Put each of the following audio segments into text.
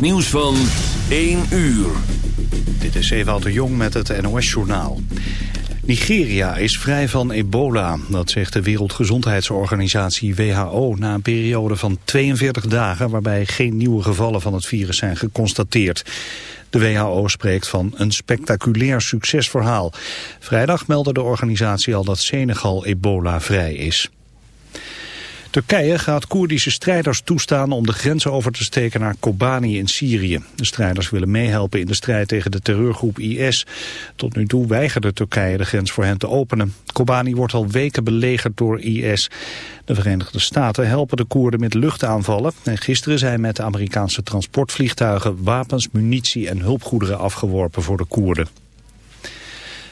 NOS nieuws van 1 uur. Dit is Ewout de Jong met het NOS-journaal. Nigeria is vrij van ebola, dat zegt de Wereldgezondheidsorganisatie WHO... na een periode van 42 dagen waarbij geen nieuwe gevallen van het virus zijn geconstateerd. De WHO spreekt van een spectaculair succesverhaal. Vrijdag meldde de organisatie al dat Senegal ebola-vrij is. Turkije gaat Koerdische strijders toestaan om de grens over te steken naar Kobani in Syrië. De strijders willen meehelpen in de strijd tegen de terreurgroep IS. Tot nu toe weigerde Turkije de grens voor hen te openen. Kobani wordt al weken belegerd door IS. De Verenigde Staten helpen de Koerden met luchtaanvallen. En gisteren zijn met de Amerikaanse transportvliegtuigen wapens, munitie en hulpgoederen afgeworpen voor de Koerden.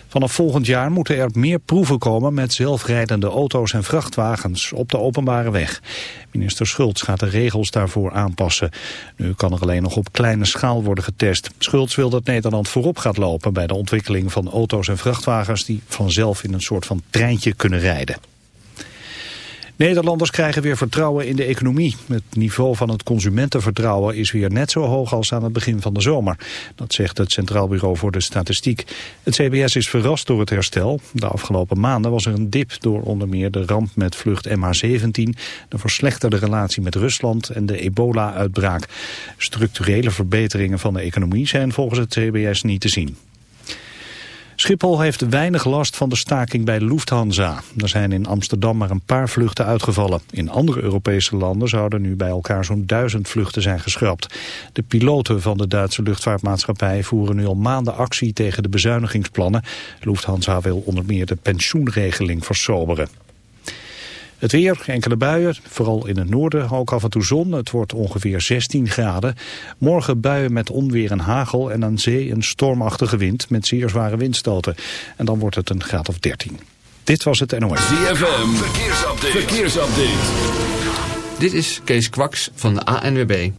Vanaf volgend jaar moeten er meer proeven komen met zelfrijdende auto's en vrachtwagens op de openbare weg. Minister Schultz gaat de regels daarvoor aanpassen. Nu kan er alleen nog op kleine schaal worden getest. Schultz wil dat Nederland voorop gaat lopen bij de ontwikkeling van auto's en vrachtwagens die vanzelf in een soort van treintje kunnen rijden. Nederlanders krijgen weer vertrouwen in de economie. Het niveau van het consumentenvertrouwen is weer net zo hoog als aan het begin van de zomer. Dat zegt het Centraal Bureau voor de Statistiek. Het CBS is verrast door het herstel. De afgelopen maanden was er een dip door onder meer de ramp met vlucht MH17, de verslechterde relatie met Rusland en de ebola-uitbraak. Structurele verbeteringen van de economie zijn volgens het CBS niet te zien. Schiphol heeft weinig last van de staking bij Lufthansa. Er zijn in Amsterdam maar een paar vluchten uitgevallen. In andere Europese landen zouden nu bij elkaar zo'n duizend vluchten zijn geschrapt. De piloten van de Duitse luchtvaartmaatschappij voeren nu al maanden actie tegen de bezuinigingsplannen. Lufthansa wil onder meer de pensioenregeling versoberen. Het weer, enkele buien, vooral in het noorden ook af en toe zon. Het wordt ongeveer 16 graden. Morgen buien met onweer en hagel en aan zee een stormachtige wind met zeer zware windstoten. En dan wordt het een graad of 13. Dit was het NOS. ZFM, verkeersupdate. verkeersupdate. Dit is Kees Kwaks van de ANWB.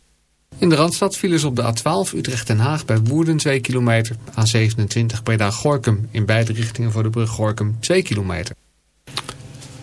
In de Randstad vielen ze op de A12 Utrecht-Den Haag bij Woerden 2 kilometer. A27 Breda-Gorkum in beide richtingen voor de brug Gorkum 2 kilometer.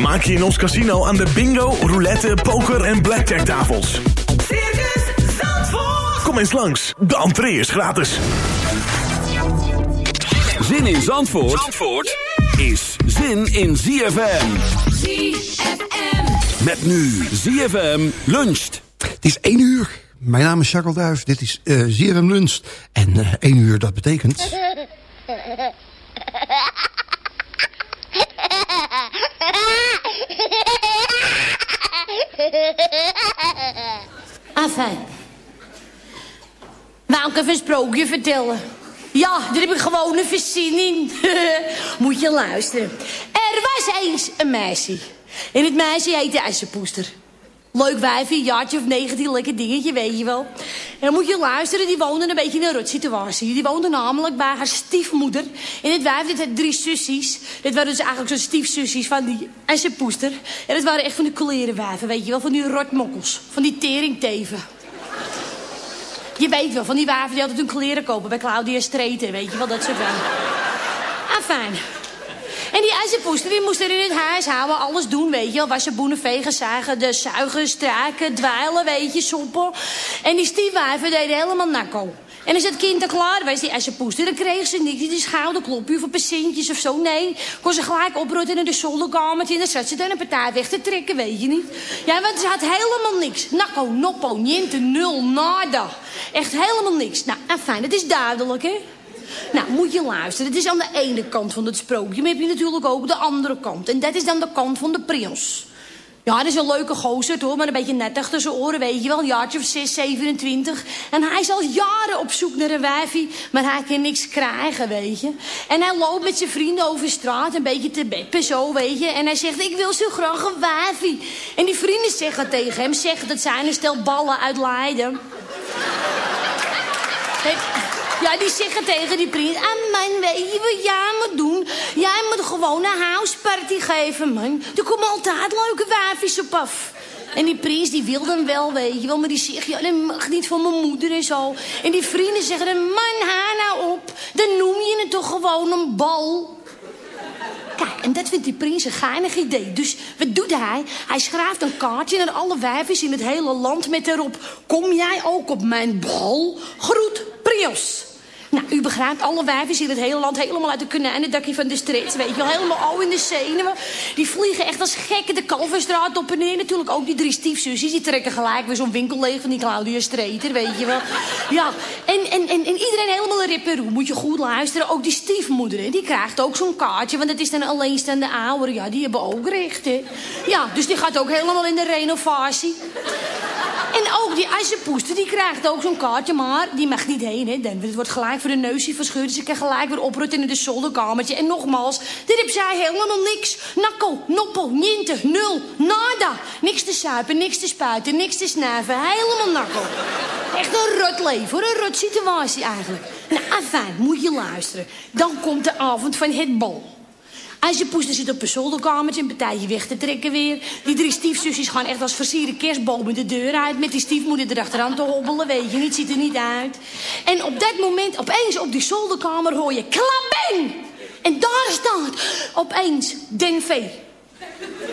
Vermaak je in ons casino aan de bingo, roulette, poker en blackjack tafels. Circus Zandvoort. Kom eens langs, de entree is gratis. Zin in Zandvoort, Zandvoort is zin in ZFM. ZFM. Met nu ZFM luncht. Het is 1 uur. Mijn naam is Jacques Duif. Dit is uh, Zerum Lunch. En uh, 1 uur, dat betekent... Enfin. Wou ik even een sprookje vertellen? Ja, daar heb ik gewoon een verzin in. Moet je luisteren. Er was eens een meisje. En het meisje heette IJzerpoester. Leuk wijfje, jaartje of 19, lekker dingetje, weet je wel. En dan moet je luisteren, die woonde een beetje in een rotsituatie. Die woonde namelijk bij haar stiefmoeder. En het wijf, dit had drie sussies. Dit waren dus eigenlijk zo'n stiefsussies van die IJzerpoester. En het waren echt van die kolerenwijven, weet je wel. Van die rotmokkels. Van die teringteven. Je weet wel, van die wijven die altijd hun kleren kopen bij Claudia Streten, weet je wel, dat soort van. Ah, fijn. En die ijzerpoester die moest er in het huis houden, alles doen, weet je wel. Wassen, boenen, vegen, zagen, de zuigen, straken, dweilen, weet je, soepel. En die stiefwijven deden helemaal nakko. En als het kind er klaar was, die ijzerpoester, dan kreeg ze niks. Die schouderklopje een patiëntjes of zo. Nee, kon ze gelijk oprotten in de zolderkamertje. En dan zat ze dan een partij weg te trekken, weet je niet. Ja, want ze had helemaal niks. Nakko, noppo, niente, nul, nada. Echt helemaal niks. Nou, en fijn, dat is duidelijk, hè? Nou, moet je luisteren. Het is aan de ene kant van het sprookje. Maar heb je natuurlijk ook de andere kant. En dat is dan de kant van de prins. Ja, dat is een leuke gozer, hoor. Maar een beetje net achter zijn oren, weet je wel. Een jaartje of 6, 27. En hij is al jaren op zoek naar een wijfie. Maar hij kan niks krijgen, weet je. En hij loopt met zijn vrienden over straat. Een beetje te beppen, zo, weet je. En hij zegt, ik wil zo graag een wijfie. En die vrienden zeggen tegen hem... Zeggen dat zijn een stel ballen uit Leiden. Die zeggen tegen die prins... Ah, man, weet je wat jij moet doen? Jij moet gewoon een houseparty geven, man. Er komen altijd leuke wijfjes op af. En die prins, die wil hem wel, weet je wel. Maar die zegt, ja, dat mag niet van mijn moeder en zo. En die vrienden zeggen, dan, man, haal nou op. Dan noem je het toch gewoon een bal. Kijk, en dat vindt die prins een geinig idee. Dus wat doet hij? Hij schrijft een kaartje naar alle wijfjes in het hele land met erop... Kom jij ook op mijn bal? Groet, prins. Nou, u begrijpt, alle wijfjes in het hele land helemaal uit de konijnendakje van de street. Weet je wel, helemaal al in de zenuwen. Die vliegen echt als gekken de Kalverstraat op en neer. Natuurlijk ook die drie stiefzusjes, die trekken gelijk weer zo'n winkel leeg van die Claudia Streeter, weet je wel. Ja, en, en, en, en iedereen helemaal rip en roe. Moet je goed luisteren. Ook die stiefmoeder, die krijgt ook zo'n kaartje. Want het is dan een alleenstaande ouder. Ja, die hebben ook recht, hè. Ja, dus die gaat ook helemaal in de renovatie. En ook die ijzerpoester, die krijgt ook zo'n kaartje, maar die mag niet heen, hè. Dan, het wordt gelijk voor de neusje verscheurd, dus ik kan gelijk weer oprutten in de zolderkamertje. En nogmaals, dit heb zij helemaal niks. Nakko, noppel, niente, nul, nada. Niks te suipen, niks te spuiten, niks te snuiven. Helemaal nakko. Echt een rot leven. Een rot situatie eigenlijk. Nou, afijn, moet je luisteren. Dan komt de avond van het bal. Als je poester zit op een zolderkamertje een partijtje weg te trekken weer. Die drie stiefzusjes gaan echt als versierde kerstbomen de deur uit... met die stiefmoeder erachteraan te hobbelen, weet je niet, ziet er niet uit. En op dat moment, opeens op die zolderkamer hoor je klabeng! En daar staat opeens Den Vee.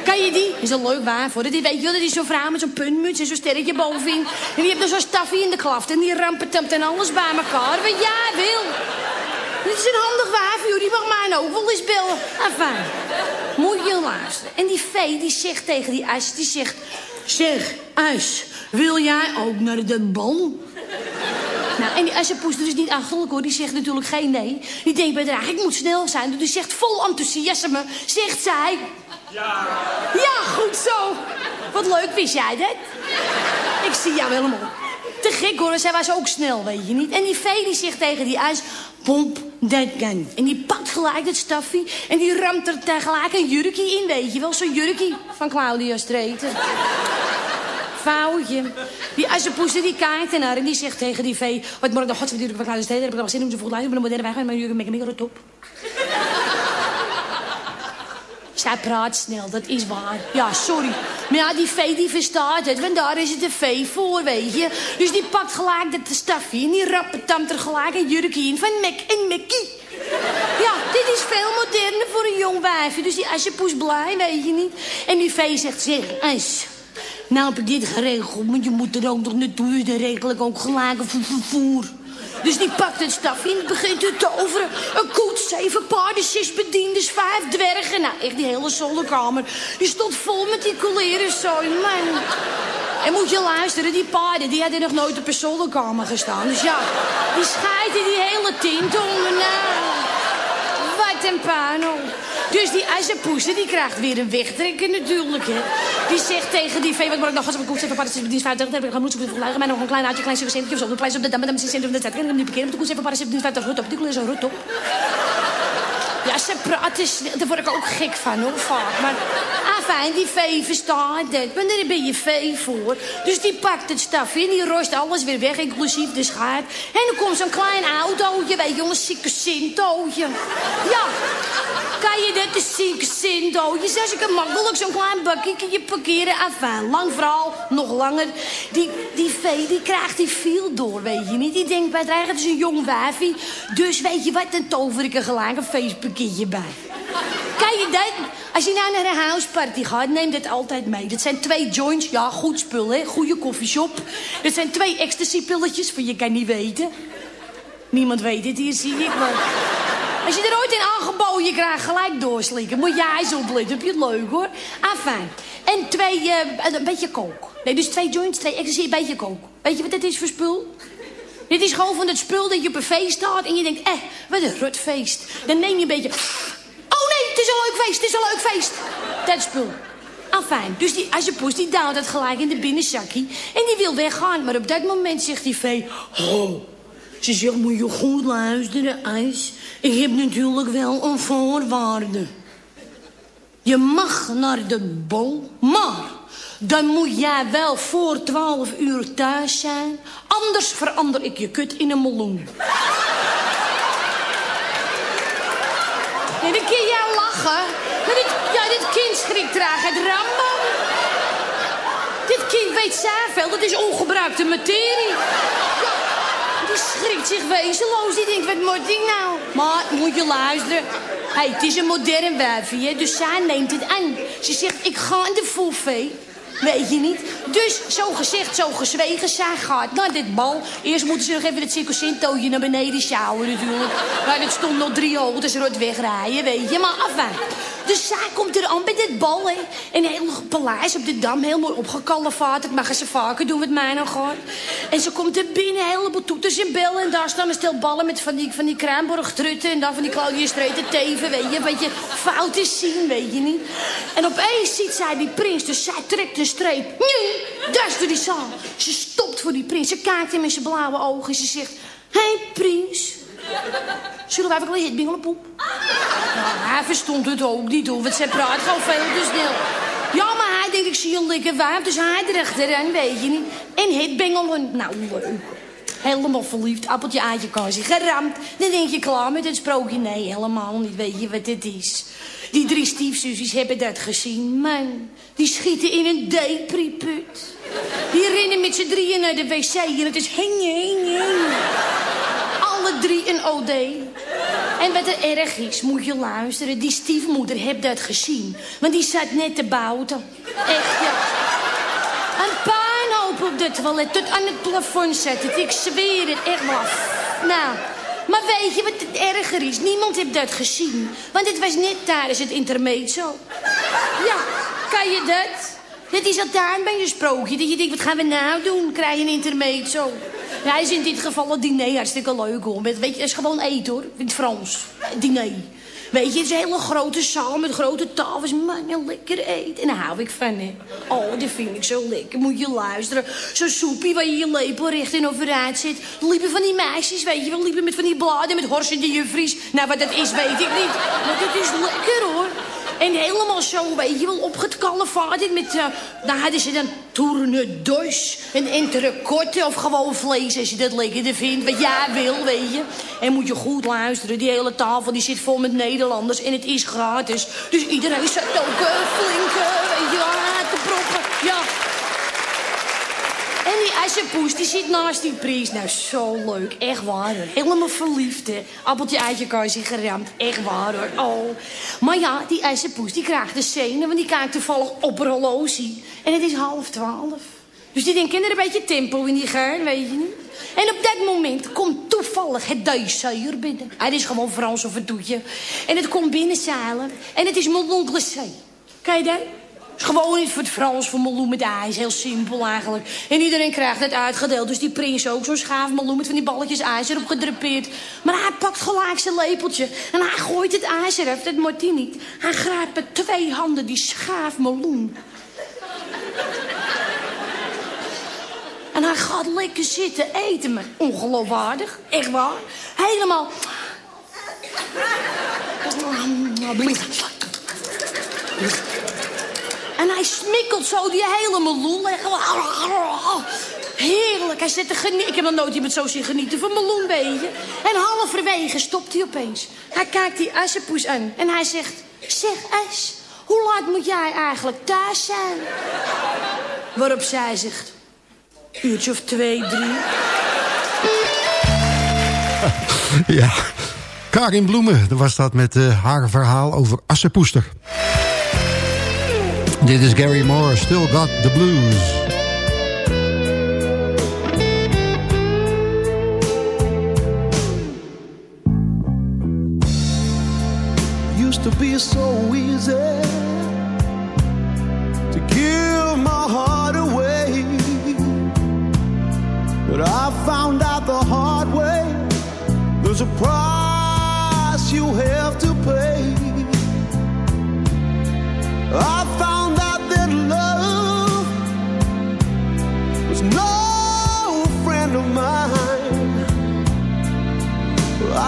Kan je die? Is een leuk waar voor. Die weet je wel, dat is zo'n vrouw met zo'n puntmuts en zo'n sterretje bovenin. En die heeft dan zo'n staffie in de klaft. En die rampetampt en alles bij elkaar. Wat jij wil. Dit is een handig wijf, joh. Die mag mij ook wel eens bellen. Enfin, moet je luisteren. En die vee, die zegt tegen die ijs, die zegt... Zeg, ijs, wil jij ook naar de bal? Nou, en die ijzerpoester is niet achterlijk hoor. Die zegt natuurlijk geen nee. Die denkt bij haar, ik moet snel zijn. Dus die zegt vol enthousiasme, zegt zij... Ja. Ja, goed zo. Wat leuk, wist jij dat? Ik zie jou helemaal. Te gek hoor, zij was ook snel, weet je niet. En die vee die zegt tegen die ijs... Pomp dat. En die pakt gelijk het staffie. En die ramt er tegelijk een jurkje in, weet je wel. Zo'n jurkje van Claudia Streeter. Vrouwtje. Die ijzerpoester die kijkt ernaar en die zegt tegen die vee... Wat morgen de godsverduur van Claudia Streeter heb ik nog zin om volgens mij... Ik ben een moderne maar jurkje met een top. Zij praat snel, dat is waar. Ja, sorry. Maar ja, die vee die verstaat het, want daar is het een vee voor, weet je. Dus die pakt gelijk dat stafje en die rappetamt er gelijk een jurkje in van Mac en Mackie. Ja, dit is veel moderner voor een jong wijfje. Dus die Asjepoes blij, weet je niet. En die vee zegt, zeg, As, nou heb ik dit geregeld, maar je moet er ook nog naartoe. Dan regel ook gelijk een vervoer. Dus die pakt het stafje en begint te toveren. Een koets, zeven paarden, zes bediendes, vijf dwergen. Nou, echt die hele zolderkamer. Die stond vol met die coleren zo, man. En moet je luisteren, die paarden, die hadden nog nooit op een zolderkamer gestaan. Dus ja, die scheiden die hele tint onder. Nou, wat een puinhoop. Dus die ijzerpoester, die krijgt weer een wegtrekker natuurlijk, hè. Die zegt tegen die vee, wat moet ik nog als ik een koets paarden, zes bediendes, vijf dwergen, heb ik gaan moeten verlagen, maar nog een klein uitje, klein centje of zo, een klein op de dam, dan zit centrum van de tijd, en dan die parkeren, de koets even paarden, zes bediendes, vijf rot op, die koets is rot op. Ze praten snel. Daar word ik ook gek van, hoor, vaak. Maar, afijn, die vee verstaat het. Maar daar ben je vee voor. Dus die pakt het stafje en die rost alles weer weg, inclusief de schaar. En dan komt zo'n klein autootje, weet je, een zieke sintootje. Ja, kan je dat, een zieke sintootje? Zeg ik makkelijk zo'n klein bakje parkeren. Afijn, lang verhaal, nog langer. Die, die vee, die krijgt die viel door, weet je niet. Die denkt bij het eigen, het is een jong wijfie. Dus weet je wat, dan tover ik er gelijk een je dat? Als je nou naar een houseparty gaat, neem dit altijd mee. Dat zijn twee joints, ja, goed spul, hè. Goede koffieshop. Dat zijn twee ecstasy-pilletjes, van je kan niet weten. Niemand weet het hier, zie ik, maar... Als je er ooit in aangeboden krijgt, gelijk doorslikken. Moet jij eens opletten, heb je het leuk, hoor. Afijn. En twee, eh, een beetje kook. Nee, dus twee joints, twee ecstasy, een beetje kook. Weet je wat dit is voor spul? Dit is gewoon van het spul dat je op een feest staat en je denkt, eh, wat een rotfeest. Dan neem je een beetje... Oh nee, het is een leuk feest, het is een leuk feest. Dat spul. Afijn, dus die, als je poes, die duwt dat gelijk in de binnenzakkie. En die wil weggaan, maar op dat moment zegt die vee... Oh, ze zegt, moet je goed luisteren, IJs. Ik heb natuurlijk wel een voorwaarde. Je mag naar de bol, maar dan moet jij wel voor 12 uur thuis zijn. Anders verander ik je kut in een meloen. Nee, dan kun jij lachen. Maar dit, ja, dit kind schrikt traag het Rambo. Dit kind weet zoveel, dat is ongebruikte materie. Ja, die schrikt zich wezenloos. Die denkt, wat moet ik nou? Maar moet je luisteren. Hey, het is een modern wijfje, dus zij neemt het aan. Ze zegt, ik ga in de fouffé. Weet je niet? Dus zo gezegd, zo gezwegen, zij gaat naar dit bal. Eerst moeten ze nog even het circusintootje naar beneden sjouwen natuurlijk. Maar het stond nog drie hoogtes rot wegrijden, weet je. Maar afijn. Dus zij komt er aan bij dit bal, hè. Een heel paleis op de Dam, heel mooi opgekalfaat. Dat mag ze vaker doen wat mij nog gaat. En ze komt er binnen, een heleboel toeters en bellen. En daar staan een stel ballen met van die, van die Kruinborg-trutten. En dan van die Claudia Streeter teven, weet je. Fout is zien, weet je niet. En opeens ziet zij die prins, dus zij trekt een streep. Nu, daar is door die zaal. Ze stopt voor die prins. Ze kijkt hem in zijn blauwe ogen en ze zegt... Hé, hey, prins. Zullen wij even een hitbingelen, poep? Nou, hij verstond het ook niet, hoor. Want zij praat gewoon veel te snel. Ja, maar hij denkt, ik zie een lekker wijf, dus hij erachteraan, weet je niet. En hitbingelen, nou, leuk. Helemaal verliefd, appeltje, eitje, kaasje, geramd. Dan denk je, klaar met het sprookje? Nee, helemaal niet, weet je wat dit is. Die drie stiefzussies hebben dat gezien. Man, die schieten in een depriput. Die rennen met z'n drieën naar de wc en het is heng, heng, heng. Alle drie een OD. En wat er erg is, moet je luisteren. Die stiefmoeder heeft dat gezien. Want die zat net te bouwen. Echt, ja. Een puinhoop op het toilet. Tot aan het plafond zat het. Ik zweer het, echt maar. Nou, maar weet je wat het erger is? Niemand heeft dat gezien. Want het was net tijdens het intermezzo. Ja, kan je dat? Dit is altijd bij een sprookje. Dat je denkt, wat gaan we nou doen? Krijg je een intermezzo. Ja, hij is in dit geval het diner hartstikke leuk hoor. Met, weet je, het is gewoon eten hoor. In het Frans. Diner. Weet je, het is een hele grote zaal met grote tafels. Man, lekker eten. En daar hou ik van, hè. Oh, dat vind ik zo lekker. Moet je luisteren. Zo'n soepie waar je je lepel recht in overeind zit. Liepen van die meisjes, weet je wel. Liepen met van die bladen met horsende juffries. Nou, wat dat is, weet ik niet. Maar het is lekker, hoor. En helemaal zo, weet je wel, opgekalfaard. Met, uh, daar hadden ze dan tournedois. En entrecote of gewoon vlees, als je dat lekkerder vindt. Wat jij wil, weet je. En moet je goed luisteren. Die hele tafel die zit vol met Nederlanders. En het is gratis. Dus iedereen zat ook uh, flink, uh, weet je wel, te proppen. Ja. En die Asjepoes, die zit naast die prijs. Nou, zo leuk. Echt waar, hoor. Helemaal verliefd, hè. Appeltje, eitje, kaasje, geramd. Echt waar, hoor. Oh. Maar ja, die Asjepoes, die krijgt de scène... want die kijkt toevallig op een. En het is half twaalf. Dus die denkt, er een beetje tempo in die gein, weet je niet? En op dat moment komt toevallig het duizeuur binnen. Hij is gewoon Frans of een toetje. En het komt binnenzeilen. En het is oncle C. Kan je dat? Is gewoon niet voor het Frans, voor meloen met ijs. Heel simpel eigenlijk. En iedereen krijgt het uitgedeeld. Dus die prins ook zo'n schaaf meloen met van die balletjes ijs erop gedrapeerd. Maar hij pakt gelijk zijn lepeltje. En hij gooit het ijs eraf. Dat hij niet. Hij grijpt met twee handen die schaaf meloen. En hij gaat lekker zitten eten. Maar ongeloofwaardig. Echt waar. Helemaal... En hij smikkelt zo die hele meloen. Heerlijk. Hij zit te genieten. Ik heb nog nooit iemand zo zien genieten van meloen, weet. En halverwege stopt hij opeens. Hij kijkt die Assepoes aan. En hij zegt... Zeg, As, hoe laat moet jij eigenlijk thuis zijn? Waarop zij zegt... Uurtje of twee, drie. Ja, Karin Bloemen, was dat met eh, haar verhaal over Assepoester. Dit is Gary Moore, Still Got the Blues. used to be so easy to give my heart away. But I found out the hard way there's a price you have to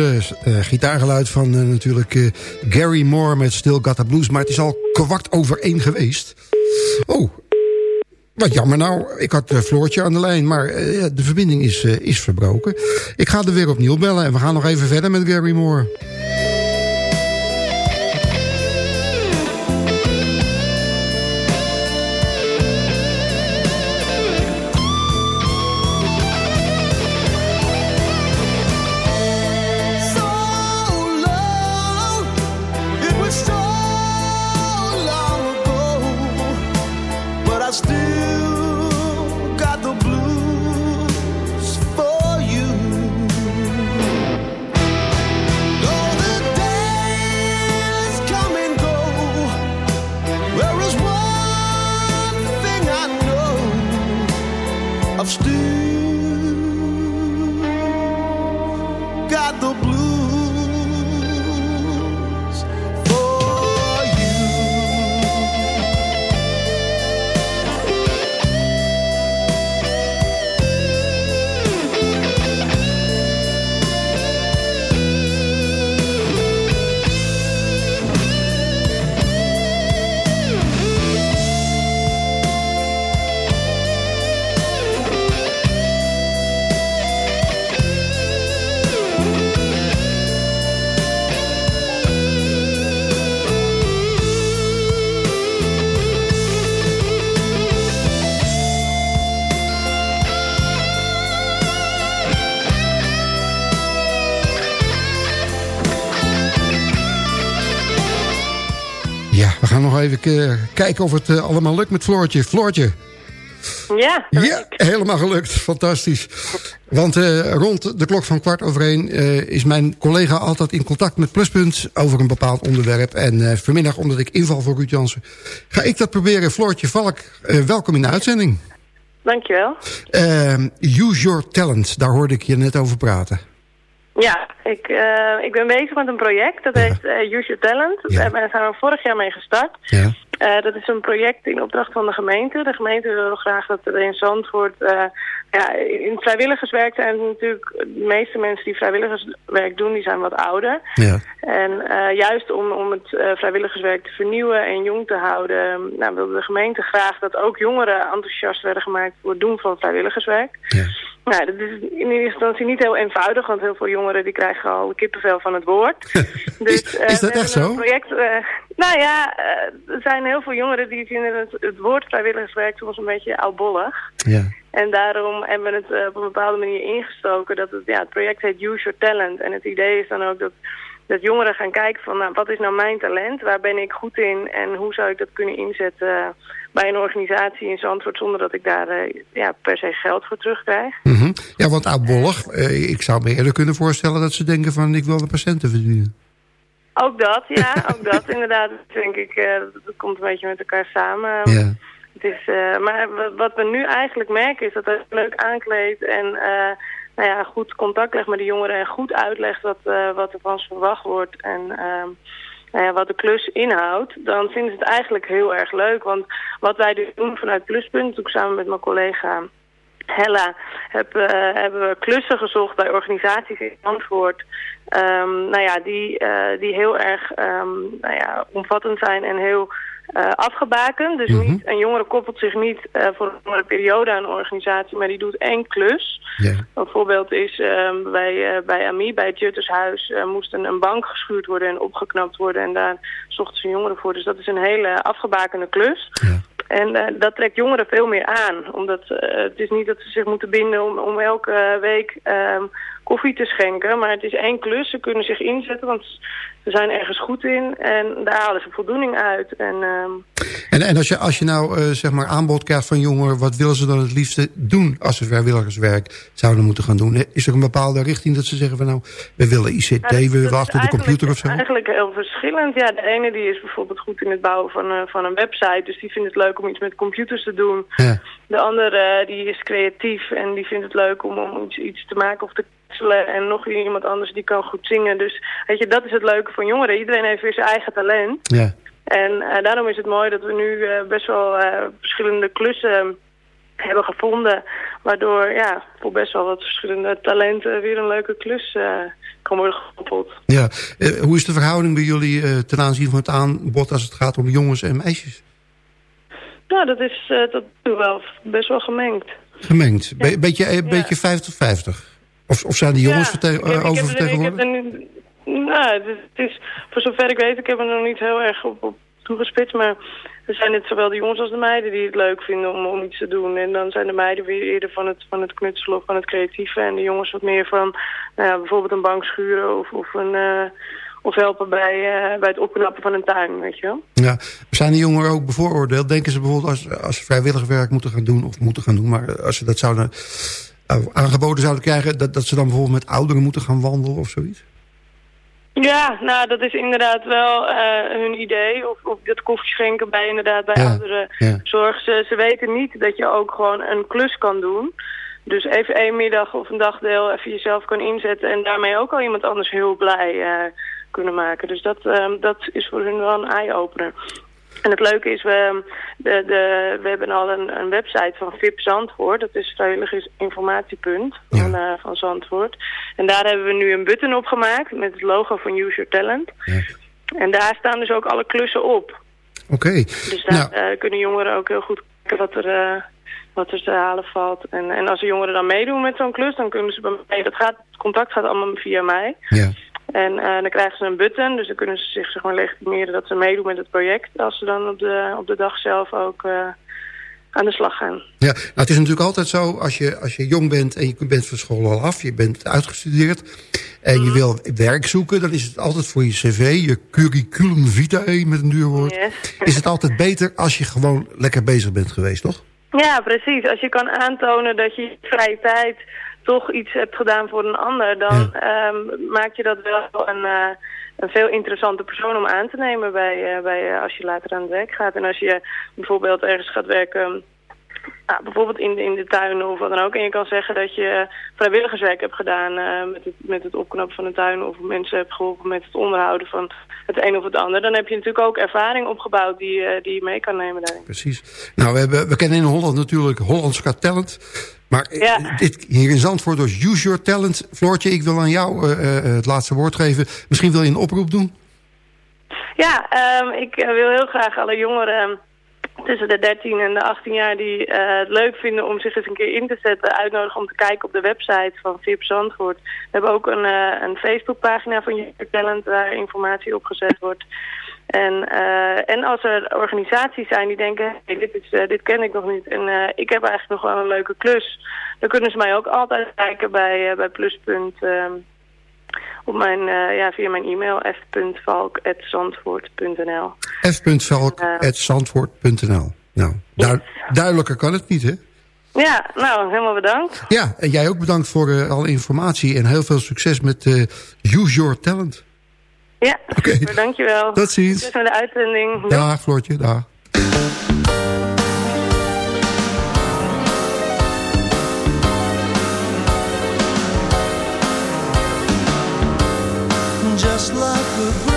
Eh, gitaargeluid van eh, natuurlijk eh, Gary Moore met Still Got the Blues. Maar het is al kwart over één geweest. Oh, wat jammer nou. Ik had Floortje aan de lijn, maar de verbinding is, is verbroken. Ik ga er weer opnieuw bellen en we gaan nog even verder met Gary Moore. Nog even eh, kijken of het eh, allemaal lukt met Floortje. Floortje. Ja, Ja, helemaal gelukt. Fantastisch. Want eh, rond de klok van kwart over één is mijn collega altijd in contact met Pluspunt over een bepaald onderwerp. En vanmiddag, omdat ik inval voor Ruud Jansen, ga ik dat proberen. Floortje Valk, welkom in de uitzending. dankjewel. Eh, use your talent, daar hoorde ik je net over praten. Ja, ik, eh, ik ben bezig met een project. Dat heet eh, Use Your Talent. Ja. Daar zijn we vorig jaar mee gestart. Ja. Eh, dat is een project in opdracht van de gemeente. De gemeente wil graag dat er in Zandvoort... ja, in vrijwilligerswerk zijn natuurlijk... de meeste mensen die vrijwilligerswerk doen, die zijn wat ouder. Ja. En juist om, om het vrijwilligerswerk te vernieuwen en jong te houden... Nou, wilde de gemeente graag dat ook jongeren enthousiast werden gemaakt... voor het doen van vrijwilligerswerk. Nou, dat is in eerste instantie niet heel eenvoudig, want heel veel jongeren die krijgen al kippenvel van het woord. Dus, eh, is dat we echt zo? Project, eh, nou ja, eh, er zijn heel veel jongeren die vinden het, het woord vrijwilligerswerk soms een beetje oudbollig. Ja. En daarom hebben we het eh, op een bepaalde manier ingestoken. Dat het, ja, het project heet Use Your Talent. En het idee is dan ook dat, dat jongeren gaan kijken van... Nou, wat is nou mijn talent? Waar ben ik goed in? En hoe zou ik dat kunnen inzetten eh, bij een organisatie in Zandvoort... zonder dat ik daar eh, ja, per se geld voor terugkrijg? Mhm. Ja, want oudbollig, eh, ik zou me eerder kunnen voorstellen dat ze denken van ik wil de patiënten verdienen. Ook dat, ja, ook dat. Inderdaad, denk ik, eh, dat, komt een beetje met elkaar samen. Ja. Het is, eh, maar wa- wat we nu eigenlijk merken is dat hij leuk aankleedt en nou ja, goed contact legt met de jongeren en goed uitlegt wat, eh, wat er van ze verwacht wordt en ehm, nou ja, wat de klus inhoudt, dan vinden ze het eigenlijk heel erg leuk. Want wat wij dus doen vanuit Pluspunt, ook samen met mijn collega Hella, heb, eh, hebben we klussen gezocht bij organisaties in Antwoord. nou ja, die, eh, die heel erg ehm, nou ja, omvattend zijn en heel eh, afgebakend. Dus Mhm. niet, een jongere koppelt zich niet eh, voor een langere periode aan een organisatie, maar die doet één klus. Ja. Een voorbeeld is ehm, bij, eh, bij AMI, bij het Juttershuis, moest een, een bank geschuurd worden en opgeknapt worden. En daar zochten ze jongeren voor. Dus dat is een hele afgebakende klus. En dat trekt jongeren veel meer aan. Omdat het is niet dat ze zich moeten binden om, om elke week ehm, koffie te schenken. Maar het is één klus. Ze kunnen zich inzetten, want ze zijn ergens goed in. En daar halen ze voldoening uit. En ehm, En, en als, je, als je nou eh, zeg maar aanbod krijgt van jongeren... wat willen ze dan het liefste doen als ze vrijwilligerswerk zouden moeten gaan doen? Is er een bepaalde richting dat ze zeggen van nou... we willen ICT, Ja, dat- we achter de computer of zo? Eigenlijk heel verschillend. Ja, de ene die is bijvoorbeeld goed in het bouwen van, een van een website. Dus die vindt het leuk om iets met computers te doen. Ja. De andere eh, die is creatief en die vindt het leuk om, om iets, iets te maken of te. En nog iemand anders die kan goed zingen. Dus weet je, dat is het leuke van jongeren. Iedereen heeft weer zijn eigen talent. Ja. En eh, daarom is het mooi dat we nu eh, best wel eh, verschillende klussen hebben gevonden. Waardoor ja, voor best wel wat verschillende talenten weer een leuke klus kan worden gekoppeld. Ja. Hoe is de verhouding bij jullie ten aanzien van het aanbod... als het gaat om jongens en meisjes? Nou, dat is tot nu wel best wel gemengd. Gemengd. Be beetje, beetje 50-50? Of, of zijn de jongens Ja, er- oververtegenwoordigd? Er nou, het is, voor zover ik weet, ik heb er nog niet heel erg op, op toegespitst. Maar er zijn het zowel de jongens als de meiden die het leuk vinden om, om iets te doen. En dan zijn de meiden weer eerder van het, van het knutselen of van het creatieve. En de jongens wat meer van nou ja, bijvoorbeeld een bank schuren of, of, een, eh, of helpen bij, eh, bij het opknappen van een tuin, weet je wel. Ja. Zijn die jongeren ook bevooroordeeld? Denken ze bijvoorbeeld als, als ze vrijwillig werk moeten gaan doen... of moeten gaan doen, maar als ze dat zouden eh, aangeboden zouden krijgen... Dat, dat ze dan bijvoorbeeld met ouderen moeten gaan wandelen of zoiets? Ja, nou dat is inderdaad wel eh, hun idee. Of, of dat koffie schenken bij inderdaad bij Ja, ouderen ja. zorg. Ze, ze weten niet dat je ook gewoon een klus kan doen. Dus even één middag of een dagdeel even jezelf kan inzetten. En daarmee ook al iemand anders heel blij eh, kunnen maken. Dus dat, ehm, dat is voor hun wel een eye-opener. En het leuke is, we, de, de, we hebben al een, een website van VIP Zandvoort. Dat is vrijwilligersinformatiepunt van, eh, van Zandvoort. En daar hebben we nu een button op gemaakt met het logo van Use Your Talent. En daar staan dus ook alle klussen op. Oké. Dus daar eh, kunnen jongeren ook heel goed kijken wat er, eh, wat er te halen valt. En, en als de jongeren dan meedoen met zo'n klus, dan kunnen ze bij mij... Dat gaat, het contact gaat allemaal via mij. Ja. En eh, dan krijgen ze een button, dus dan kunnen ze zich zeg maar, legitimeren dat ze meedoen met het project. Als ze dan op de, op de dag zelf ook eh, aan de slag gaan. Ja, nou, het is natuurlijk altijd zo, als je, als je jong bent en je bent van school al af, je bent uitgestudeerd en Mhm. je wil werk zoeken, dan is het altijd voor je cv, je curriculum vitae met een duur woord, Yes. is het altijd beter als je gewoon lekker bezig bent geweest, toch? Ja, precies. Als je kan aantonen dat je vrije tijd toch iets hebt gedaan voor een ander, dan ehm, maak je dat wel een, eh, een veel interessante persoon om aan te nemen bij, eh, bij, eh, als je later aan het werk gaat. En als je bijvoorbeeld ergens gaat werken nou, bijvoorbeeld in, de- in de tuin of wat dan ook. En je kan zeggen dat je vrijwilligerswerk hebt gedaan eh, met, het, met het opknappen van een tuin. Of mensen hebt geholpen met het onderhouden van het een of het ander. Dan heb je natuurlijk ook ervaring opgebouwd die, eh, die je mee kan nemen daarin. Precies. Nou, we, hebben, we kennen in Holland natuurlijk Hollands Got Talent. Maar eh, Ja. dit, hier in Zandvoort dus Use Your Talent. Floortje, ik wil aan jou het laatste woord geven. Misschien wil je een oproep doen? Ja, ehm, ik wil heel graag alle jongeren tussen de 13 en de 18 jaar die eh, het leuk vinden om zich eens een keer in te zetten, uitnodigen om te kijken op de website van VIP Zandvoort. We hebben ook een, eh, een Facebookpagina van Youth Talent waar informatie op gezet wordt. En, eh, en als er organisaties zijn die denken, hey, dit, is, dit ken ik nog niet en ik heb eigenlijk nog wel een leuke klus, dan kunnen ze mij ook altijd kijken bij, bij Pluspunt. ehm, op mijn, eh, ja, via mijn e-mail f.valk.zandvoort.nl f.velk.zandvoort.nl Nou, du- duidelijker kan het niet, hè? Ja, nou, helemaal bedankt. Ja, en jij ook bedankt voor eh, alle informatie en heel veel succes met eh, Use Your Talent. Ja, Oké. super, dankjewel. Tot ziens. Succes met de uitzending. Dag, Floortje, dag. Just like the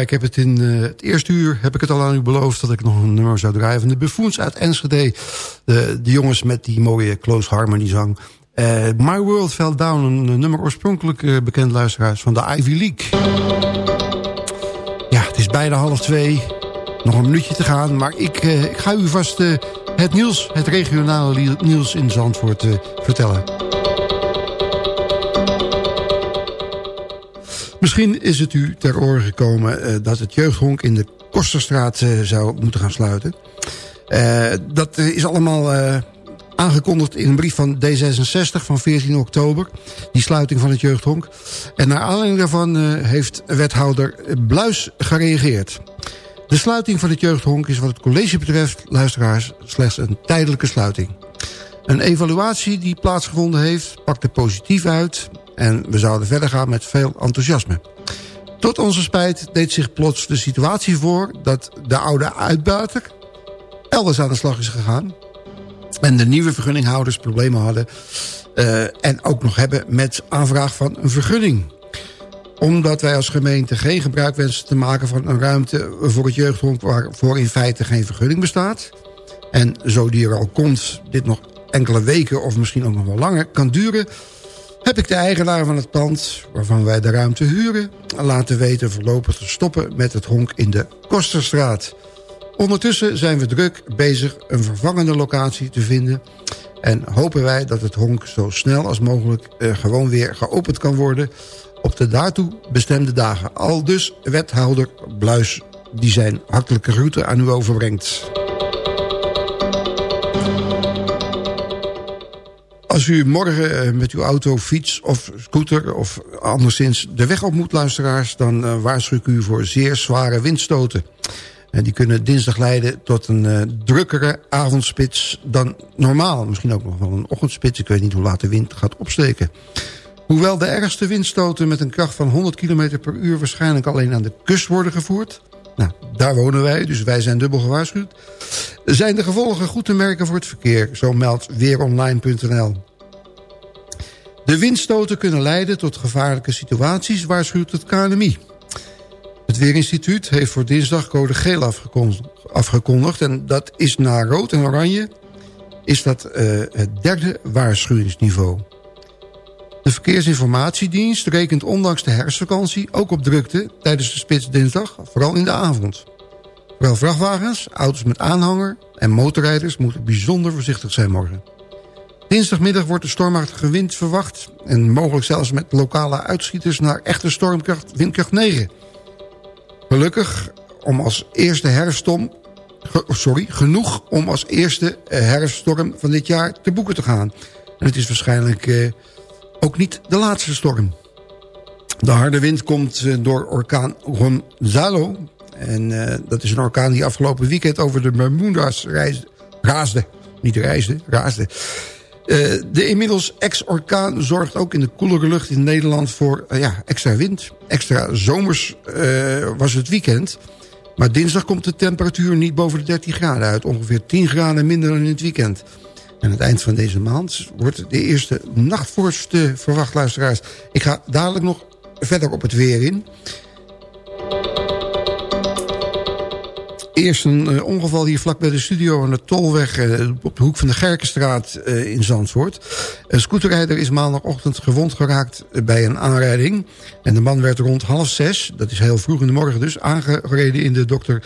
Ik heb het in eh, het eerste uur heb ik het al aan u beloofd dat ik nog een nummer zou draaien van de Buffoons uit Enschede. De, de jongens met die mooie close harmony zang. Eh, My World Fell Down, een nummer oorspronkelijk eh, bekend luisteraars van de Ivy League. Ja, het is bijna half twee. Nog een minuutje te gaan, maar ik, ik ga u vast het nieuws, het regionale nieuws in Zandvoort vertellen. Misschien is het u ter oren gekomen eh, dat het jeugdhonk in de Kosterstraat eh, zou moeten gaan sluiten. Eh, dat is allemaal aangekondigd in een brief van D66 van 14 oktober. Die sluiting van het jeugdhonk. En naar aanleiding daarvan heeft wethouder Bluis gereageerd. De sluiting van het jeugdhonk is wat het college betreft, luisteraars, slechts een tijdelijke sluiting. Een evaluatie die plaatsgevonden heeft pakte positief uit... en we zouden verder gaan met veel enthousiasme. Tot onze spijt deed zich plots de situatie voor... dat de oude uitbuiter elders aan de slag is gegaan... en de nieuwe vergunninghouders problemen hadden... Uh, en ook nog hebben met aanvraag van een vergunning. Omdat wij als gemeente geen gebruik wensen te maken van een ruimte voor het jeugdhonk... waarvoor in feite geen vergunning bestaat. En zo die er al komt, dit nog enkele weken of misschien ook nog wel langer kan duren... heb ik de eigenaar van het pand, waarvan wij de ruimte huren... laten weten voorlopig te stoppen met het honk in de Kosterstraat. Ondertussen zijn we druk bezig een vervangende locatie te vinden... En hopen wij dat het honk zo snel als mogelijk uh, gewoon weer geopend kan worden... op de daartoe bestemde dagen. Al dus wethouder Bluis die zijn hartelijke groeten aan u overbrengt. Als u morgen uh, met uw auto, fiets of scooter of anderszins de weg op moet, luisteraars... dan uh, waarschuw ik u voor zeer zware windstoten. En die kunnen dinsdag leiden tot een uh, drukkere avondspits dan normaal. Misschien ook nog wel een ochtendspits. Ik weet niet hoe laat de wind gaat opsteken. Hoewel de ergste windstoten met een kracht van 100 km per uur... waarschijnlijk alleen aan de kust worden gevoerd... Nou, daar wonen wij, dus wij zijn dubbel gewaarschuwd... zijn de gevolgen goed te merken voor het verkeer. Zo meldt weeronline.nl. De windstoten kunnen leiden tot gevaarlijke situaties... waarschuwt het KNMI. Het Weerinstituut heeft voor dinsdag code geel afgekondigd. En dat is na rood en oranje is dat uh, het derde waarschuwingsniveau. De Verkeersinformatiedienst rekent ondanks de herfstvakantie ook op drukte tijdens de spits dinsdag, vooral in de avond. Vooral vrachtwagens, auto's met aanhanger en motorrijders moeten bijzonder voorzichtig zijn morgen. Dinsdagmiddag wordt de stormachtige wind verwacht en mogelijk zelfs met lokale uitschieters naar echte stormkracht windkracht 9. Gelukkig om als eerste herfststorm... Sorry, genoeg om als eerste eh, herfststorm van dit jaar te boeken te gaan. En het is waarschijnlijk uh, ook niet de laatste storm. De harde wind komt uh, door orkaan Gonzalo. En uh, dat is een orkaan die afgelopen weekend over de Bermuda's raasde. Niet reisde, raasde. Uh, de inmiddels ex-orkaan zorgt ook in de koelere lucht in Nederland voor ja, extra wind. Extra zomers was het weekend. Maar dinsdag komt de temperatuur niet boven de 13 graden uit. Ongeveer 10 graden minder dan in het weekend. En het eind van deze maand wordt de eerste nachtvorst verwacht, luisteraars. Ik ga dadelijk nog verder op het weer in. Eerst een uh, ongeval hier vlak bij de studio aan de Tolweg... Uh, op de hoek van de Gerkenstraat uh, in Zandvoort. Een scooterrijder is maandagochtend gewond geraakt bij een aanrijding. En de man werd rond half zes, dat is heel vroeg in de morgen dus... aangereden in de dokter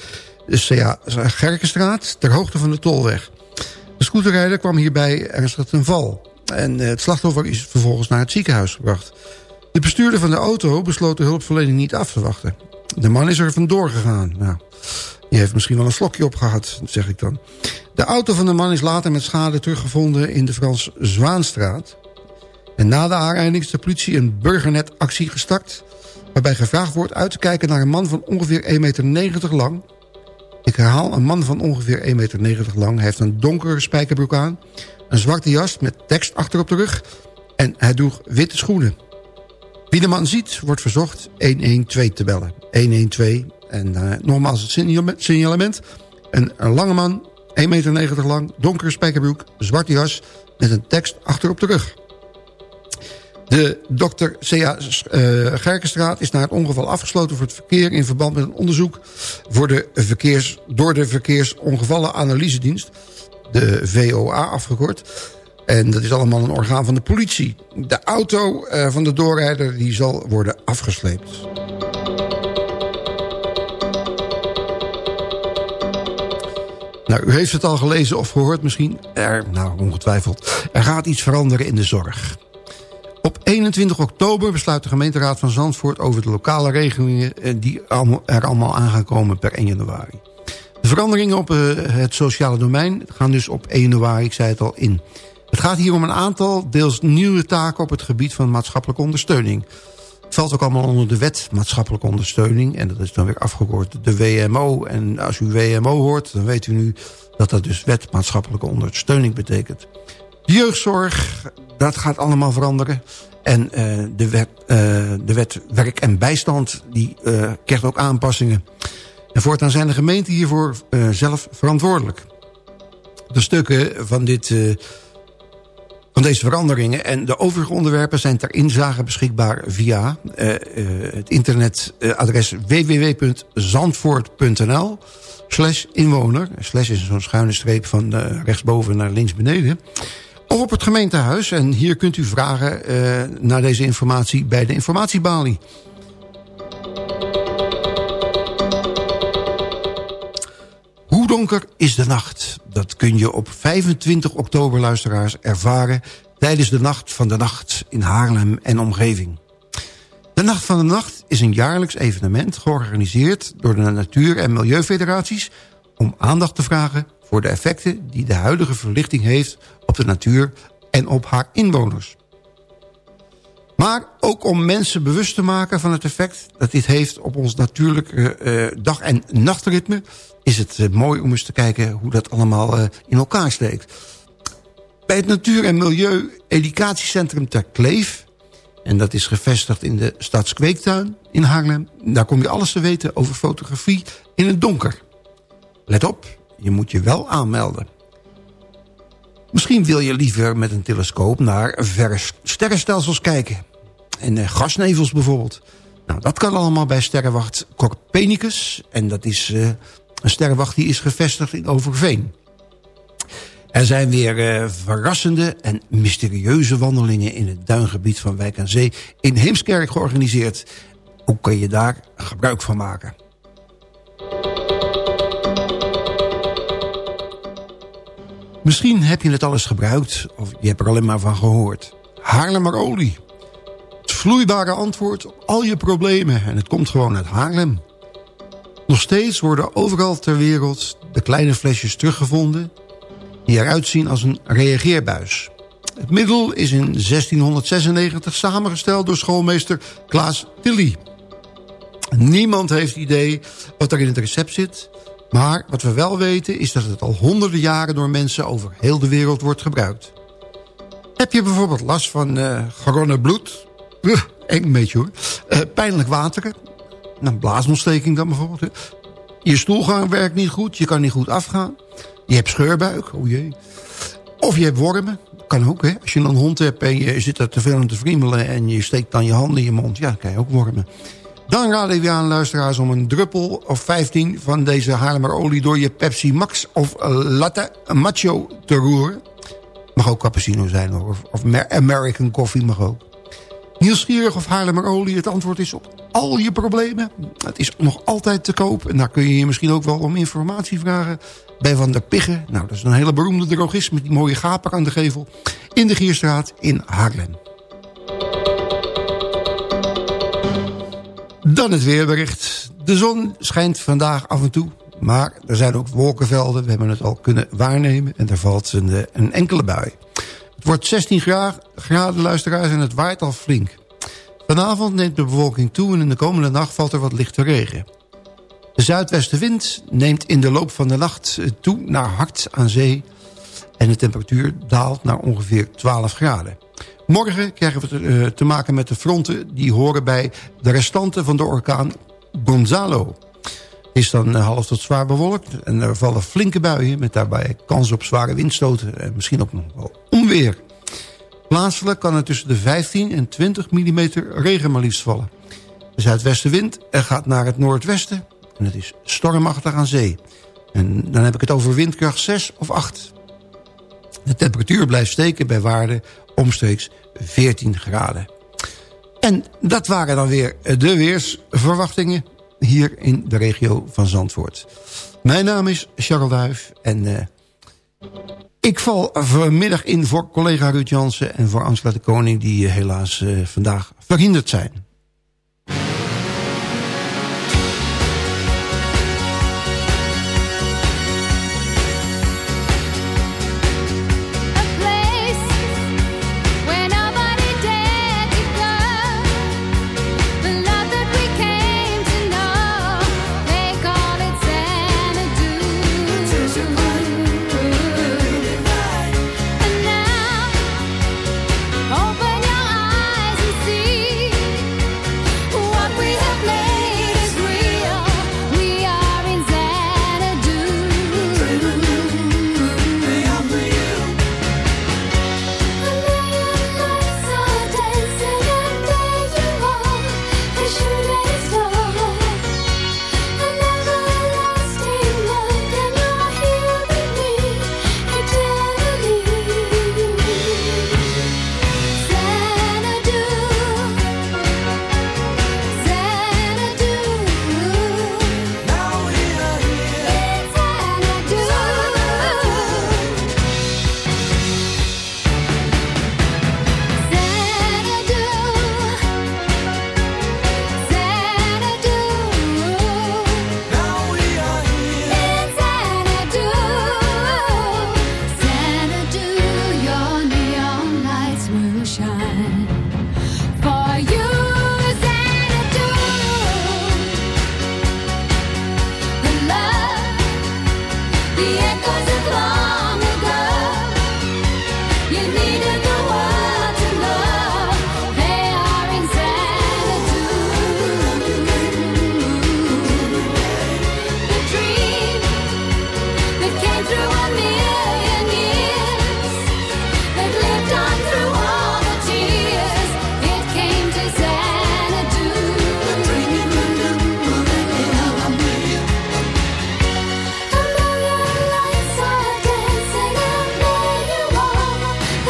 C.A. Gerkenstraat ter hoogte van de Tolweg. De scooterrijder kwam hierbij ernstig ten val. En het slachtoffer is vervolgens naar het ziekenhuis gebracht. De bestuurder van de auto besloot de hulpverlening niet af te wachten. De man is er vandoor gegaan. Nou... Die heeft misschien wel een slokje opgehad, zeg ik dan. De auto van de man is later met schade teruggevonden in de Frans Zwaanstraat. En na de aanrijding is de politie een burgernetactie gestart... waarbij gevraagd wordt uit te kijken naar een man van ongeveer 1,90 meter lang. Ik herhaal, een man van ongeveer 1,90 meter lang. Hij heeft een donkere spijkerbroek aan, een zwarte jas met tekst achter op de rug... en hij droeg witte schoenen. Wie de man ziet, wordt verzocht 112 te bellen. 112 en uh, nogmaals het signalement. Een, een lange man, 1,90 meter lang, donkere spijkerbroek, zwarte jas... met een tekst achter op de rug. De dokter C.A. Uh, Gerkenstraat is na het ongeval afgesloten voor het verkeer... in verband met een onderzoek voor de verkeers, door de Verkeersongevallenanalysedienst. De VOA afgekort. En dat is allemaal een orgaan van de politie. De auto uh, van de doorrijder die zal worden afgesleept. Nou, u heeft het al gelezen of gehoord misschien. Er, nou, ongetwijfeld. Er gaat iets veranderen in de zorg. Op 21 oktober besluit de gemeenteraad van Zandvoort... over de lokale regelingen eh, die er allemaal aan gaan komen per 1 januari. De veranderingen op eh, het sociale domein gaan dus op 1 januari, ik zei het al, in. Het gaat hier om een aantal deels nieuwe taken op het gebied van maatschappelijke ondersteuning. Het valt ook allemaal onder de wet maatschappelijke ondersteuning. En dat is dan weer afgekort de WMO. En als u WMO hoort, dan weet u nu dat dat dus wet maatschappelijke ondersteuning betekent. Jeugdzorg, dat gaat allemaal veranderen. En eh, de, wet, eh, de wet werk en bijstand, die eh, krijgt ook aanpassingen. En voortaan zijn de gemeenten hiervoor zelf verantwoordelijk. De stukken van, dit, van deze veranderingen en de overige onderwerpen... zijn ter inzage beschikbaar via het internetadres www.zandvoort.nl slash inwoner. Slash is zo'n schuine streep van rechtsboven naar links beneden. Of op het gemeentehuis. En hier kunt u vragen eh, naar deze informatie bij de informatiebalie. Hoe donker is de nacht? Dat kun je op 25 oktober, luisteraars, ervaren... tijdens de Nacht van de Nacht in Haarlem en omgeving. De Nacht van de Nacht is een jaarlijks evenement... georganiseerd door de Natuur- en Milieufederaties... om aandacht te vragen voor de effecten die de huidige verlichting heeft... op de natuur en op haar inwoners. Maar ook om mensen bewust te maken van het effect dat dit heeft op ons natuurlijke eh, dag- en nachtritme... is het eh, mooi om eens te kijken hoe dat allemaal eh, in elkaar steekt. Bij het Natuur- en Milieu-educatiecentrum Ter Kleef... en dat is gevestigd in de Stadskweektuin in Haarlem... daar kom je alles te weten over fotografie in het donker. Let op, je moet je wel aanmelden. Misschien wil je liever met een telescoop naar verre sterrenstelsels kijken. En eh, gasnevels bijvoorbeeld. Nou, dat kan allemaal bij sterrenwacht Copernicus. En dat is eh, een sterrenwacht die is gevestigd in Overveen. Er zijn weer eh, verrassende en mysterieuze wandelingen... in het duingebied van Wijk aan Zee in Heemskerk georganiseerd. Hoe kun je daar gebruik van maken? Misschien heb je het al eens gebruikt of je hebt er alleen maar van gehoord. Haarlemmer olie. Het vloeibare antwoord op al je problemen en het komt gewoon uit Haarlem. Nog steeds worden overal ter wereld de kleine flesjes teruggevonden... die eruit zien als een reageerbuis. Het middel is in 1696 samengesteld door schoolmeester Klaas Tilly. Niemand heeft idee wat er in het recept zit... Maar wat we wel weten is dat het al honderden jaren door mensen over heel de wereld wordt gebruikt. Heb je bijvoorbeeld last van eh geronnen bloed? Uh, eng beetje hoor. Eh, pijnlijk wateren? Nou, blaasontsteking dan bijvoorbeeld. Je stoelgang werkt niet goed, je kan niet goed afgaan. Je hebt scheurbuik, o jee. Of je hebt wormen, kan ook hè. Als je een hond hebt en je zit er te veel aan te friemelen... en je steekt dan je handen in je mond, ja, dan kan je ook wormen. Dan raad ik je aan, luisteraars, om een druppel of 15 van deze Haarlemmer olie door je Pepsi Max of Latte Macho te roeren. Mag ook cappuccino zijn of, American coffee mag ook. Nieuwsgierig of Haarlemmer olie het antwoord is op al je problemen? Het is nog altijd te koop en daar kun je je misschien ook wel om informatie vragen bij Van der Piggen. Nou, dat is een hele beroemde drogist met die mooie gaper aan de gevel in de Gierstraat in Haarlem. Dan het weerbericht. De zon schijnt vandaag af en toe. Maar er zijn ook wolkenvelden. We hebben het al kunnen waarnemen. En er valt een, eh, een enkele bui. Het wordt 16 gra- graden, luisteraars, en het waait al flink. Vanavond neemt de bewolking toe en in de komende nacht valt er wat lichte regen. De zuidwestenwind neemt in de loop van de nacht eh, toe naar hard aan zee... en de temperatuur daalt naar ongeveer 12 graden. Morgen krijgen we te, eh, te maken met de fronten die horen bij de restanten van de orkaan Gonzalo. Is dan eh, half tot zwaar bewolkt en er vallen flinke buien... met daarbij kans op zware windstoten en misschien ook nog wel onweer. Plaatselijk kan er tussen de 15 en 20 mm regen maar liefst vallen. De zuidwestenwind gaat naar het noordwesten en het is stormachtig aan zee. En dan heb ik het over windkracht 6 of 8. De temperatuur blijft steken bij waarden omstreeks 14 graden. En dat waren dan weer de weersverwachtingen hier in de regio van Zandvoort. Mijn naam is Charles Duif en uh, ik val vanmiddag in voor collega Ruud Jansen... en voor Angela de Koning die uh, helaas vandaag verhinderd zijn.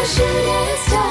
shouldn't.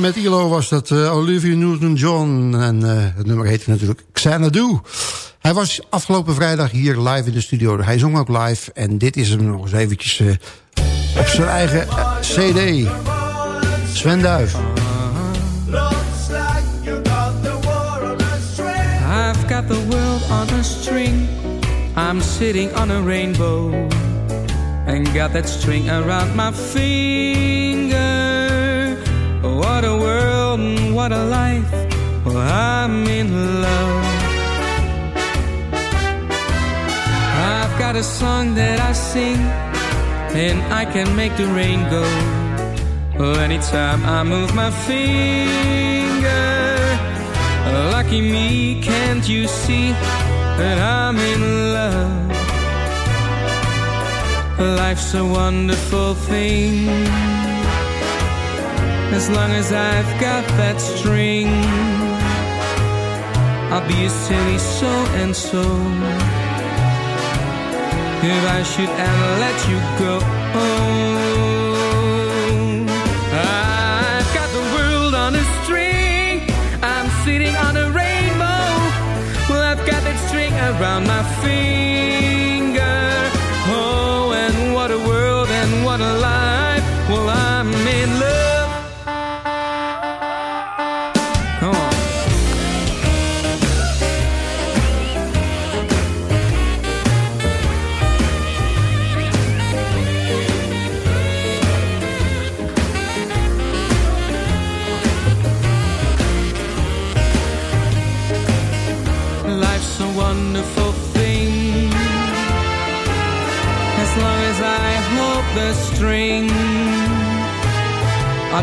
Met ILO was dat eh, Olivia Newton-John. En eh, het nummer heette natuurlijk Xanadu. Hij was afgelopen vrijdag hier live in de studio. Hij zong ook live. En dit is hem nog eens eventjes eh, op zijn eigen cd. Sven Duif. I've got the world on a string. I'm sitting on a rainbow. And got that string around my finger. What a world and what a life. Well, I'm in love. I've got a song that I sing. And I can make the rain go. Well, anytime I move my finger. Lucky me, can't you see that I'm in love? Life's a wonderful thing. As long as I've got that string, I'll be a silly so and so. If I should ever let you go. I've got the world on a string. I'm sitting on a rainbow. Well, I've got that string around my finger.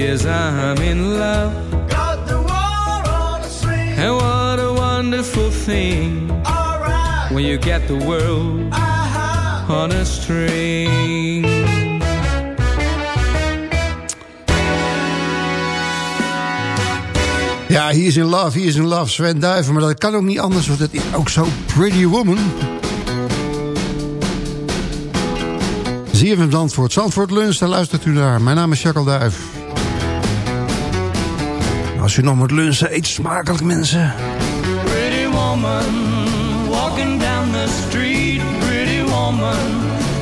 Yes, I'm in love. Got the world on a string. And what a wonderful thing Alright, when you get the world aha. on a string. Ja, he is in love, he is in love. Sven Duiven, maar dat kan ook niet anders, want het is ook zo Pretty Woman. Zie je hem Zandvoort. Zandvoort Lunch, daar luistert u naar. Mijn naam is Jacques Duif. Als u nog moet lunchen, eet smakelijk mensen. Pretty woman, walking down the street. Pretty woman,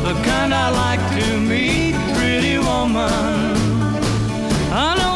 the kind I like to meet. Pretty woman, I don't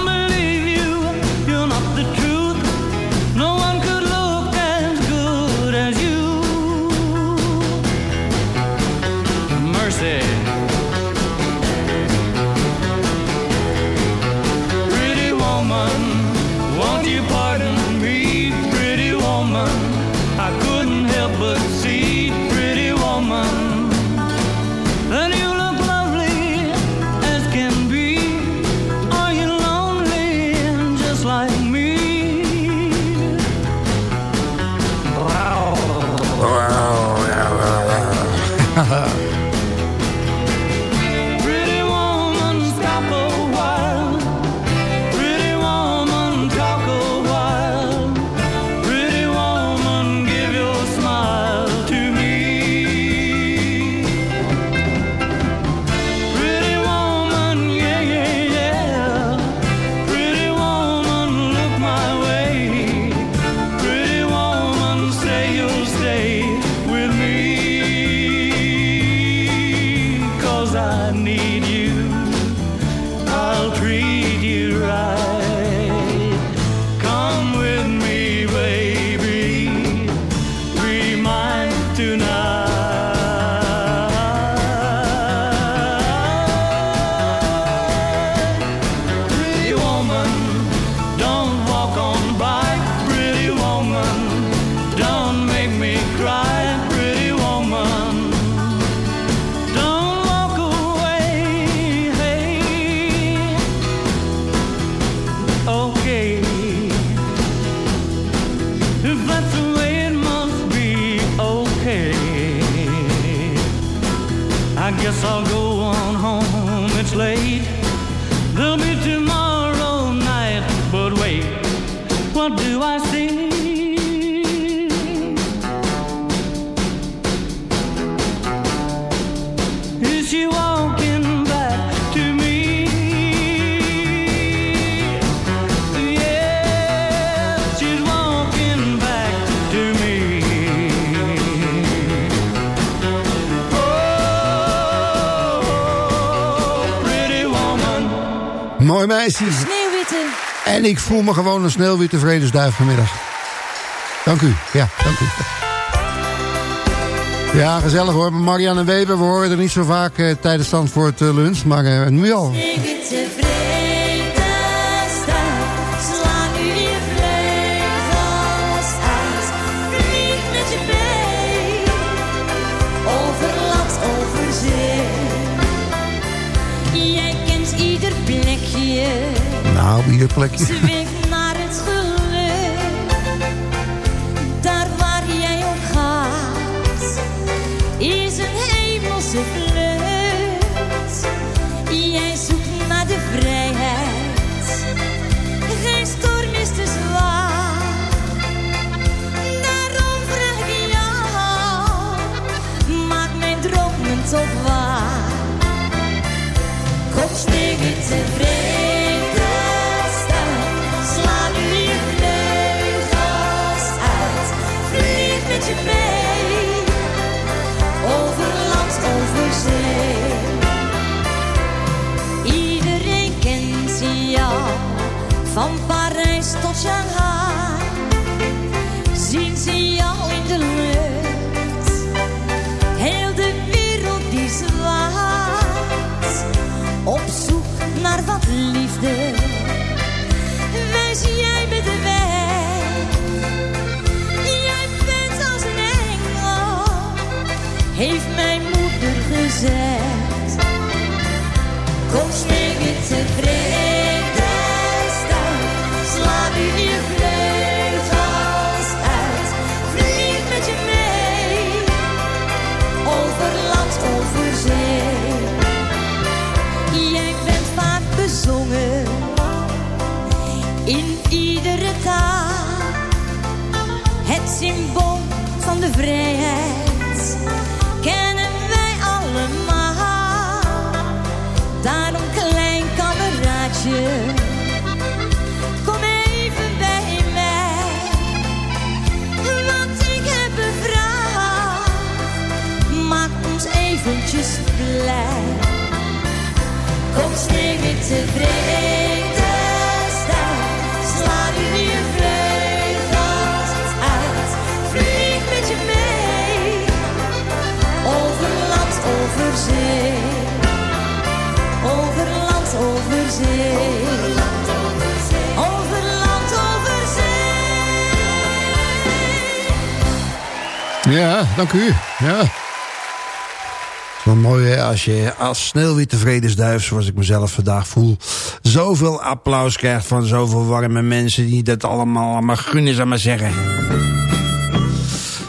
Sneeuwwitte. En ik voel me gewoon een sneeuwwitte vredesduif vanmiddag. Dank u. Ja, dank u. Ja, gezellig hoor. Marianne Weber, we horen er niet zo vaak eh, tijdens Zandvoort eh, lunch. Maar eh, nu al. Plekje, Nou, ieder plekje. zweef naar het geluk. Daar waar jij op gaat, is een hemelse vlucht. Tot Shanghai. Zien ze jou in de lucht, heel de wereld die zwaait op zoek naar wat liefde. Wijs jij me de weg. Jij bent als een engel, heeft mijn moeder gezegd. Eventjes blij. Kom sneeuwwitte vredesduif, sla nu je vleugels uit. Vlieg met je mee, over land, over zee. Over land, over zee. Over land, over zee. Ja, dank u. Ja. Wel mooi hè, als je als sneeuwwitte vredesduif, zoals ik mezelf vandaag voel... zoveel applaus krijgt van zoveel warme mensen... die dat allemaal allemaal gunnen, zou maar zeggen.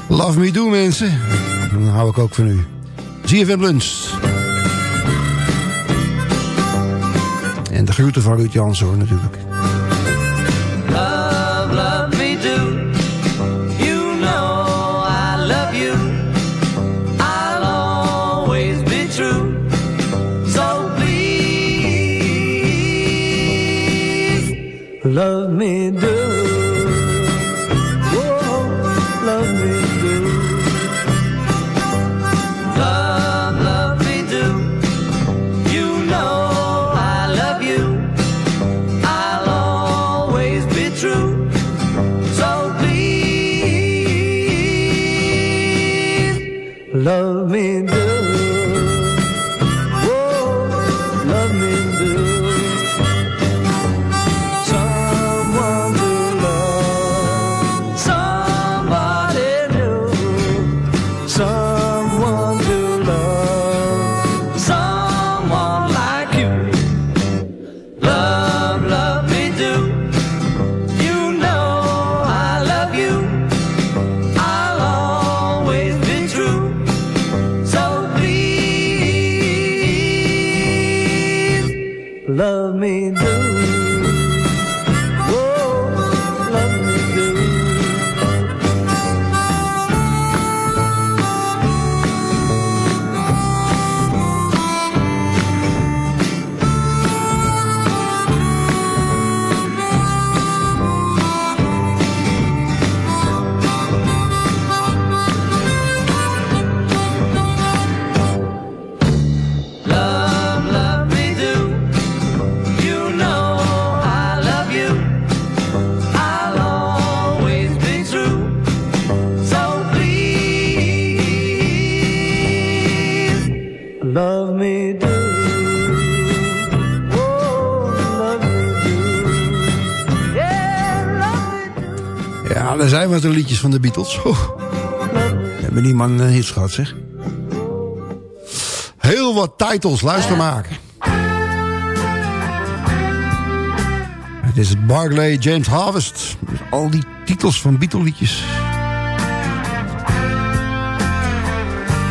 Love me do, mensen. Dan hou ik ook van u. ZFM Lunch. En de groeten van Ruud Jansen, natuurlijk. Een gehad, zeg. Heel wat titles, luister maar. Het is Barclay James Harvest. Al die titels van Beatle-liedjes.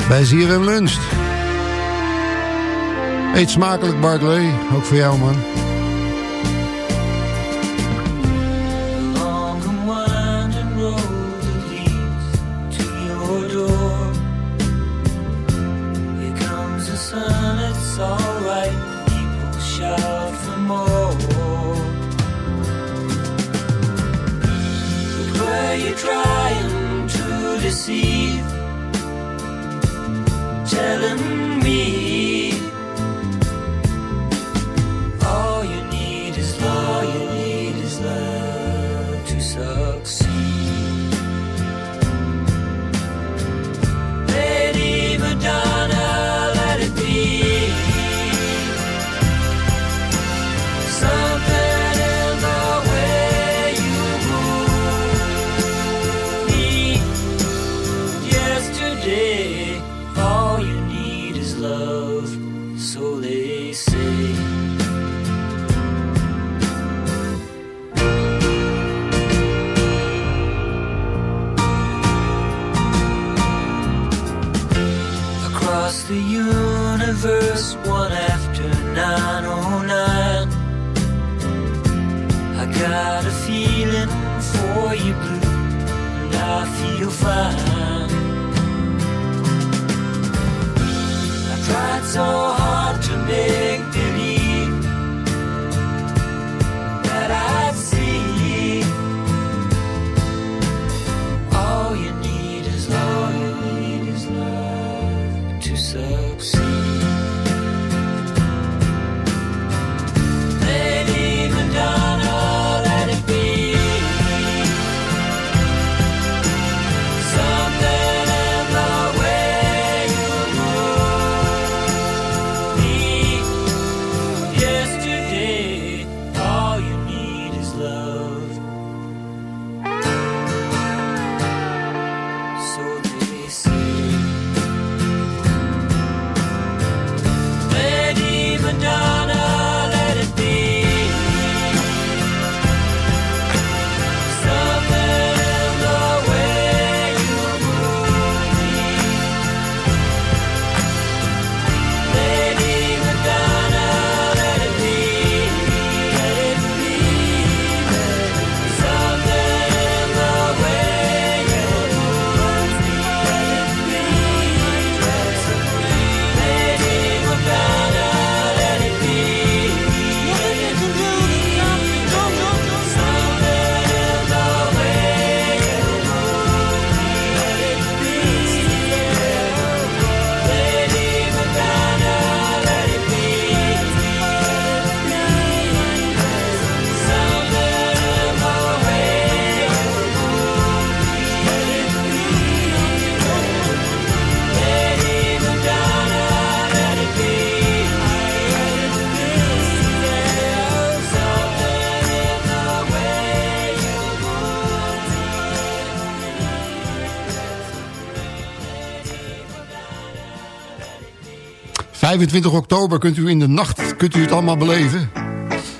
Bij ZFM Lunch. Eet smakelijk, Barclay. Ook voor jou, man. Deceive? Telling 25 oktober kunt u in de nacht kunt u het allemaal beleven.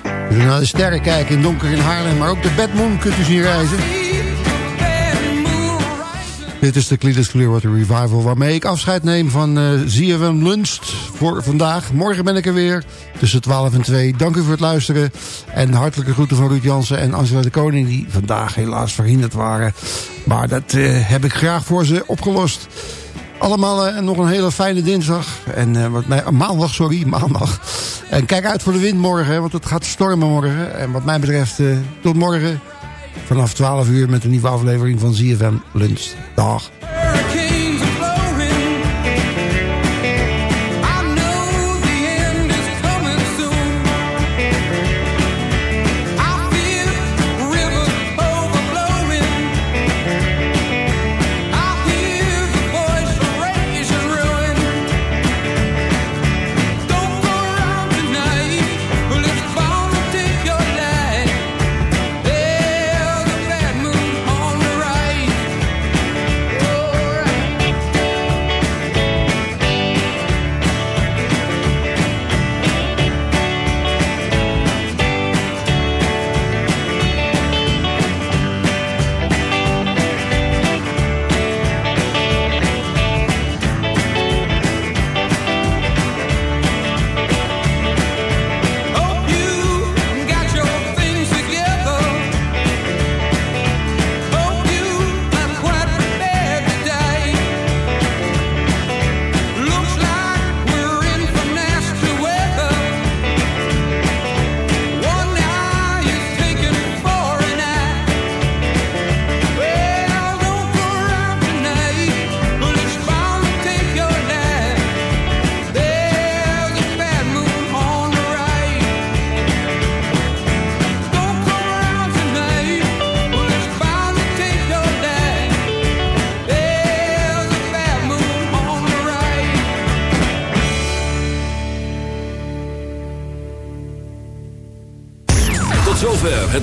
U kunt naar de sterren kijken in donker in Haarlem. Maar ook de Batmoon kunt u zien reizen. Dit is de Cletus Clearwater Revival waarmee ik afscheid neem van uh, ZFM Lunch voor vandaag. Morgen ben ik er weer tussen 12 en 2. Dank u voor het luisteren. En hartelijke groeten van Ruud Jansen en Angela de Koning... die vandaag helaas verhinderd waren. Maar dat uh, heb ik graag voor ze opgelost. Allemaal uh, nog een hele fijne dinsdag. En uh, wat mij, maandag, sorry, maandag. En kijk uit voor de wind morgen, want het gaat stormen morgen. En wat mij betreft, tot morgen. Vanaf 12 uur met een nieuwe aflevering van ZFM Lunch. Dag.